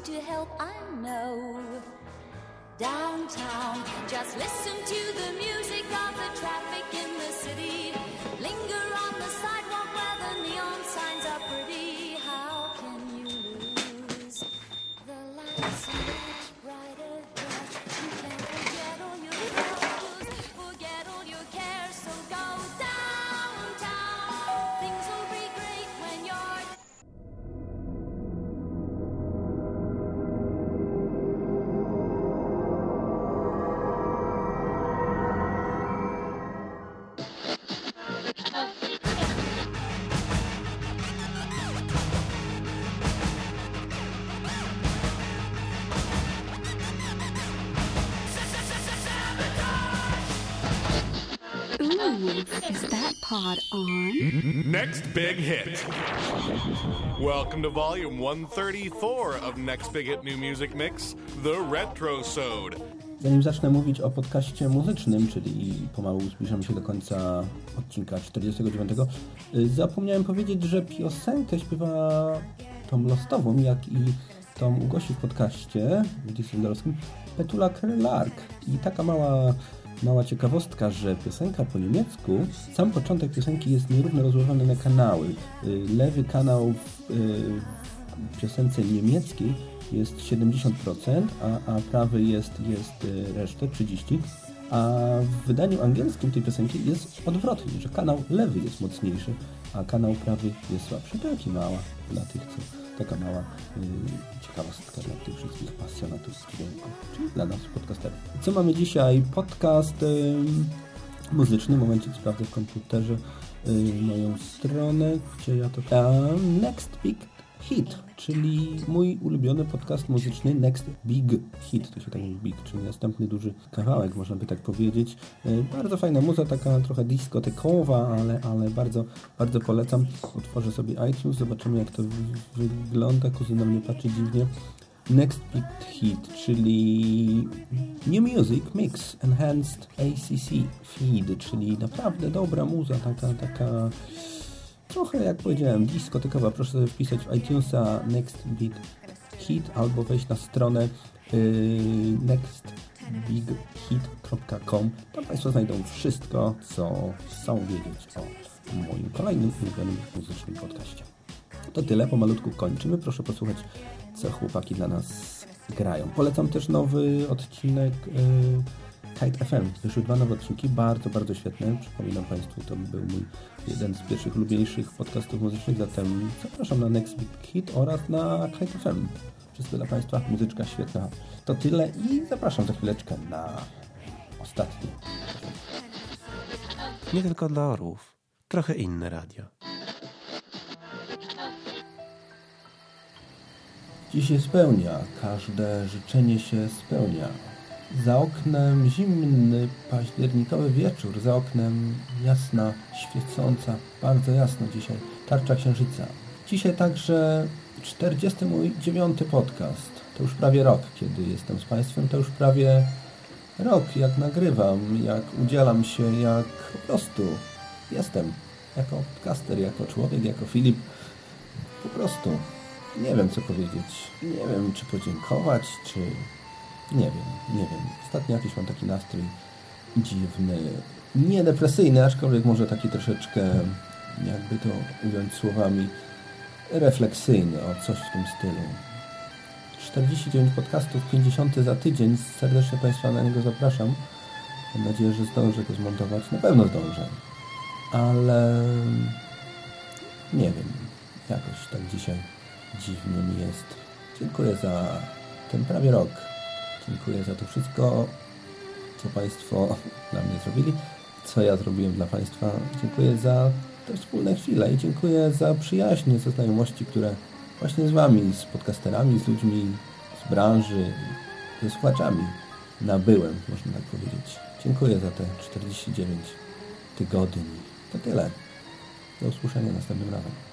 To help, I know. Downtown, just listen to the music of the traffic big hit. Welcome to volume 134 of Next Big Hit New Music Mix, The Retro Sode. Zanim zacznę mówić o podcaście muzycznym, czyli pomału zbliżamy się do końca odcinka 49, y, zapomniałem powiedzieć, że piosenkę śpiewa tą lostową, jak i tą u gości w podcaście Düsseldorfskim Petula Lark. I taka mała, mała ciekawostka, że piosenka po niemiecku, sam początek piosenki jest nierówno rozłożony na kanały. Y, Lewy kanał w, y, w piosence niemieckiej jest 70%, a, a prawy jest, jest y, resztę 30%, a w wydaniu angielskim tej piosenki jest odwrotnie, że kanał lewy jest mocniejszy, a kanał prawy jest słabszy. Taki mała dla tych, co taka mała y, ciekawostka dla tych wszystkich pasjonatów dźwięku, czyli dla nas podcasterów. Co mamy dzisiaj? Podcast y, muzyczny. Momencik sprawdzę w komputerze y, moją stronę, gdzie ja to... Next Big Hit, czyli mój ulubiony podcast muzyczny Next Big Hit, to się tak mówi big, czyli następny duży kawałek, można by tak powiedzieć. Y, Bardzo fajna muza, taka trochę dyskotekowa, ale, ale bardzo, bardzo polecam. Otworzę sobie iTunes, zobaczymy jak to wy- wygląda. Kuzyna mnie patrzy dziwnie. Next Big Hit, czyli New Music Mix Enhanced ACC Feed, czyli naprawdę dobra muza, taka, taka trochę jak powiedziałem, dyskotekowa. Proszę wpisać w iTunesa Next Big Hit albo wejść na stronę yy, nextbighit.com. Tam Państwo znajdą wszystko, co chcą wiedzieć o moim kolejnym ulubionym muzycznym podcaście. To tyle, pomalutku kończymy. Proszę posłuchać, co chłopaki dla nas grają. Polecam też nowy odcinek yy, Kite FM. Wyszły dwa nowe odcinki, bardzo, bardzo świetne. Przypominam Państwu, to był mój jeden z pierwszych, ulubieńszych podcastów muzycznych, zatem zapraszam na Next Big Hit oraz na Kite FM. Wszystko dla Państwa, muzyczka świetna. To tyle i zapraszam za chwileczkę na ostatni. Nie tylko dla orłów. Trochę inne radio. Dziś się spełnia, każde życzenie się spełnia. Za oknem zimny, październikowy wieczór, za oknem jasna, świecąca, bardzo jasno dzisiaj, tarcza księżyca. Dzisiaj także 49 podcast. To już prawie rok, kiedy jestem z Państwem, to już prawie rok, jak nagrywam, jak udzielam się, jak po prostu jestem. Jako podcaster, jako człowiek, jako Filip. Po prostu nie wiem, co powiedzieć. Nie wiem, czy podziękować, czy... Nie wiem, nie wiem. Ostatnio jakiś mam taki nastrój dziwny. Nie depresyjny, aczkolwiek może taki troszeczkę, jakby to ująć słowami, refleksyjny, o coś w tym stylu. 49 podcastów, 50 za tydzień. Serdecznie Państwa na niego zapraszam. Mam nadzieję, że zdążę go zmontować. Na pewno zdążę. Ale nie wiem. Jakoś tak dzisiaj dziwnie mi jest. Dziękuję za ten prawie rok. Dziękuję za to wszystko, co Państwo dla mnie zrobili, co ja zrobiłem dla Państwa. Dziękuję za te wspólne chwile i dziękuję za przyjaźnie, za znajomości, które właśnie z Wami, z podcasterami, z ludźmi z branży, ze słuchaczami nabyłem, można tak powiedzieć. Dziękuję za te 49 tygodni. To tyle. Do usłyszenia następnym razem.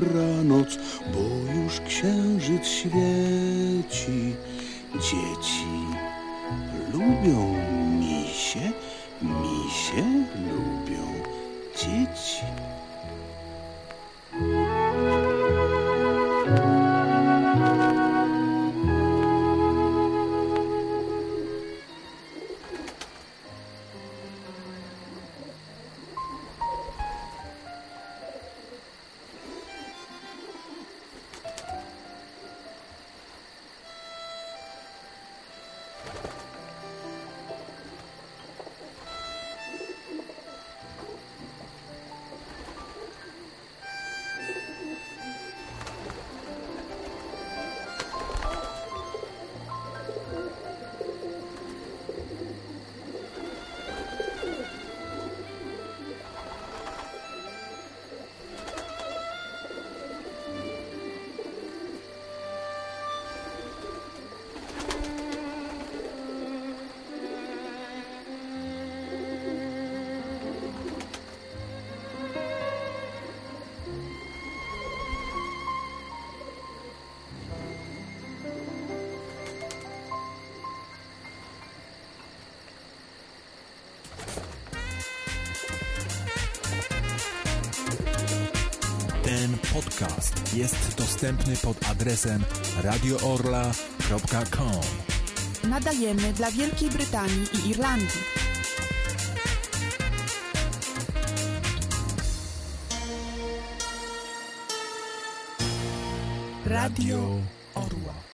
Dobranoc, bo już księżyc świeci. Dzieci lubią misie, misie lubią dzieci. Dostępny pod adresem radioorla.com. Nadajemy dla Wielkiej Brytanii i Irlandii. Radio.